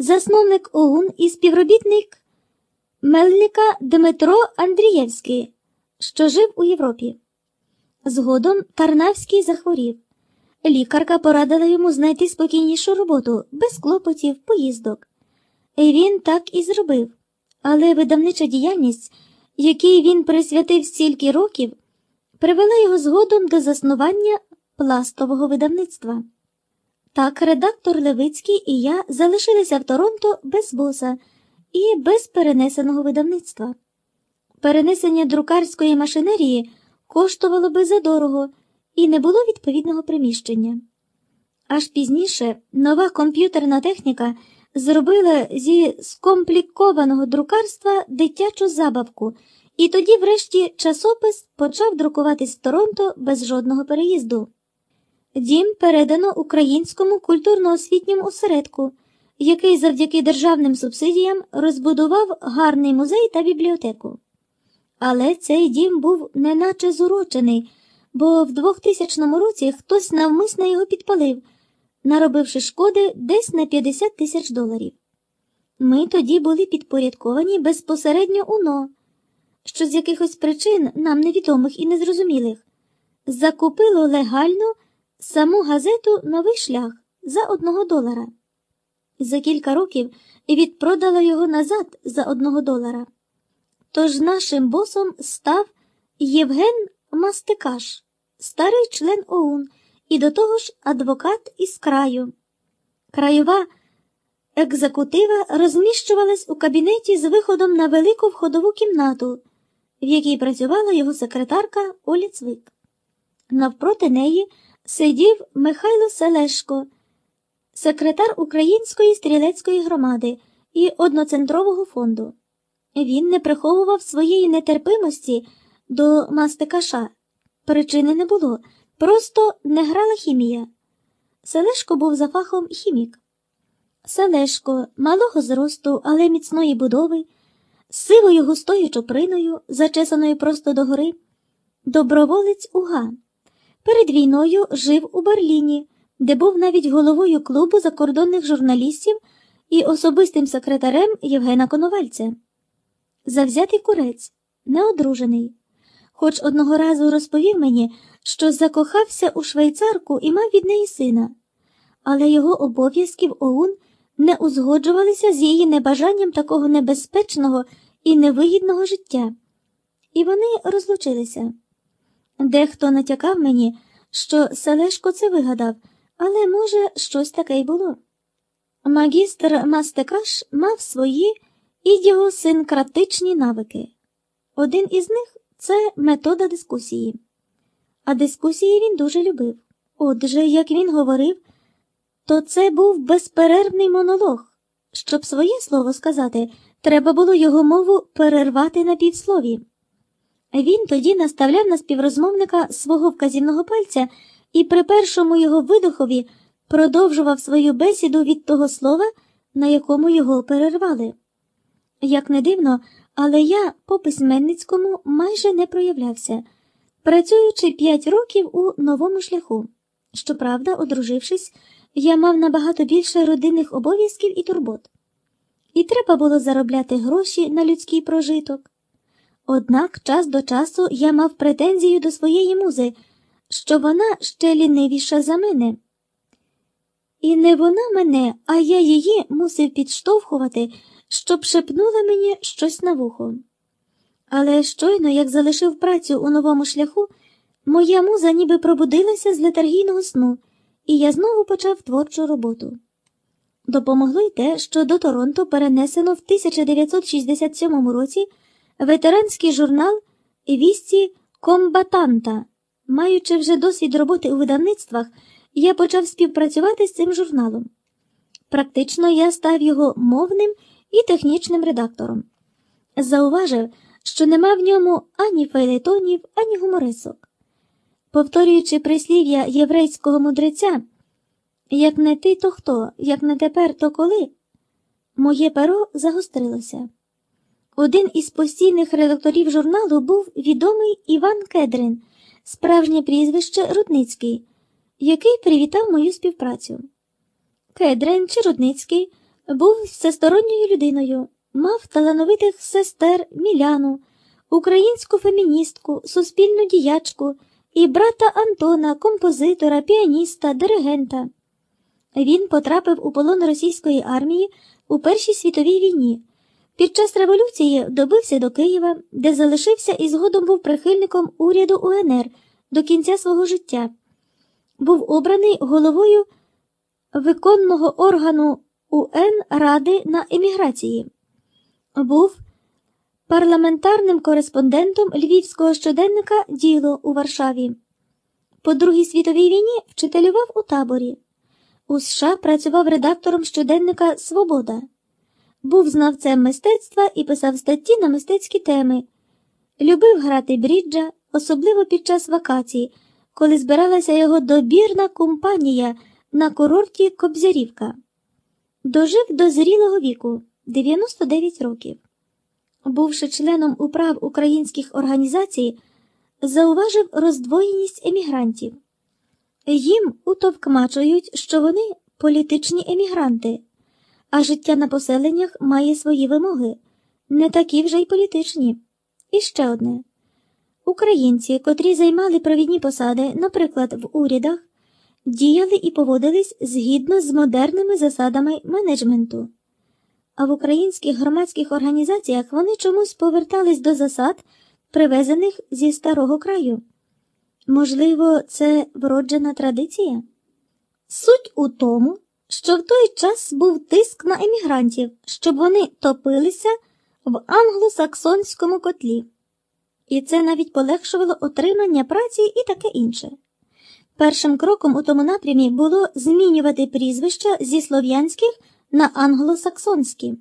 засновник ОУН і співробітник Мельника Дмитро Андрієвський, що жив у Європі. Згодом Тарнавський захворів. Лікарка порадила йому знайти спокійнішу роботу, без клопотів, поїздок. І він так і зробив. Але видавнича діяльність, якій він присвятив стільки років, привела його згодом до заснування пластового видавництва. Так редактор Левицький і я залишилися в Торонто без боса і без перенесеного видавництва. Перенесення друкарської машинерії коштувало би задорого і не було відповідного приміщення. Аж пізніше нова комп'ютерна техніка зробила зі скомплікованого друкарства дитячу забавку, і тоді, врешті, часопис почав друкуватись в Торонто без жодного переїзду. Дім передано українському культурно-освітньому осередку, який завдяки державним субсидіям розбудував гарний музей та бібліотеку. Але цей дім був неначе зурочений, бо в 2000 році хтось навмисно його підпалив, наробивши шкоди десь на 50 тисяч доларів. Ми тоді були підпорядковані безпосередньо УНО, що з якихось причин, нам невідомих і незрозумілих, закупило легально саму газету Новий шлях за одного долара. За кілька років відпродала його назад за одного долара. Тож нашим босом став Євген Мастикаш, старий член ОУН і до того ж адвокат із краю. Краєва екзекутива розміщувалась у кабінеті з виходом на велику входову кімнату, в якій працювала його секретарка Оля Цвик. Навпроти неї сидів Михайло Селешко, секретар Української стрілецької громади і одноцентрового фонду. Він не приховував своєї нетерпимості до мастикаша. Причини не було, просто не грала хімія. Селешко був за фахом хімік. Селешко, малого зросту, але міцної будови, з сивою густою чоприною, зачесаною просто догори, доброволець Уга. Перед війною жив у Берліні, де був навіть головою клубу закордонних журналістів і особистим секретарем Євгена Коновальця. Завзятий курець, неодружений. Хоч одного разу розповів мені, що закохався у швейцарку і мав від неї сина, але його обов'язки в ОУН не узгоджувалися з її небажанням такого небезпечного і невигідного життя, і вони розлучилися. Дехто натякав мені, що Селешко це вигадав, але, може, щось таке й було. Магістр Мастекаш мав свої ідіосинкратичні навики. Один із них це метода дискусії. А дискусії він дуже любив. Отже, як він говорив, то це був безперервний монолог. Щоб своє слово сказати, треба було його мову перервати на півслові. Він тоді наставляв на співрозмовника свого вказівного пальця і при першому його видохові продовжував свою бесіду від того слова, на якому його перервали. Як не дивно, але я по письменницькому майже не проявлявся, працюючи п'ять років у новому шляху. Щоправда, одружившись, я мав набагато більше родинних обов'язків і турбот. І треба було заробляти гроші на людський прожиток. Однак час до часу я мав претензію до своєї музи, що вона ще лінивіша за мене. І не вона мене, а я її мусив підштовхувати, щоб шепнула мені щось на вухо. Але щойно, як залишив працю у новому шляху, моя муза ніби пробудилася з летаргійного сну, і я знову почав творчу роботу. Допомогло й те, що до Торонто перенесено в 1967 році ветеранський журнал Вісті Комбатанта. Маючи вже досвід роботи у видавництвах, я почав співпрацювати з цим журналом. Практично я став його мовним і технічним редактором. Зауважив, що нема в ньому ані фейлетонів, ані гуморисок. Повторюючи прислів'я єврейського мудреця, як не ти, то хто, як не тепер, то коли, моє перо загострилося. Один із постійних редакторів журналу був відомий Іван Кедрин, справжнє прізвище Рудницький, який привітав мою співпрацю. Кедрин чи Рудницький Був всесторонньою людиною, мав талановитих сестер Міляну, українську феміністку, суспільну діячку і брата Антона, композитора, піаніста, диригента. Він потрапив у полон російської армії у Першій світовій війні. Під час революції добився до Києва, де залишився і згодом був прихильником уряду УНР до кінця свого життя. Був обраний головою виконного органу УН Ради на еміграції. Був парламентарним кореспондентом львівського щоденника Діло у Варшаві. По Другій світовій війні вчителював у таборі. У США працював редактором щоденника Свобода. Був знавцем мистецтва і писав статті на мистецькі теми. Любив грати бріджа, особливо під час вакацій, коли збиралася його добірна компанія на курорті Кобзярівка. Дожив до зрілого віку 99 років. Бувши членом управ українських організацій, зауважив роздвоєність емігрантів. Їм утовкмачують, що вони політичні емігранти, а життя на поселеннях має свої вимоги, не такі вже й політичні. І ще одне. Українці, котрі займали провідні посади, наприклад, в урядах, діяли і поводились згідно з модерними засадами менеджменту. А в українських громадських організаціях вони чомусь повертались до засад, привезених зі старого краю. Можливо, це вроджена традиція? Суть у тому, що в той час був тиск на емігрантів, щоб вони топилися в англосаксонському котлі. І це навіть полегшувало отримання праці і таке інше. Першим кроком у тому напрямі було змінювати прізвища зі слов'янських на англосаксонські.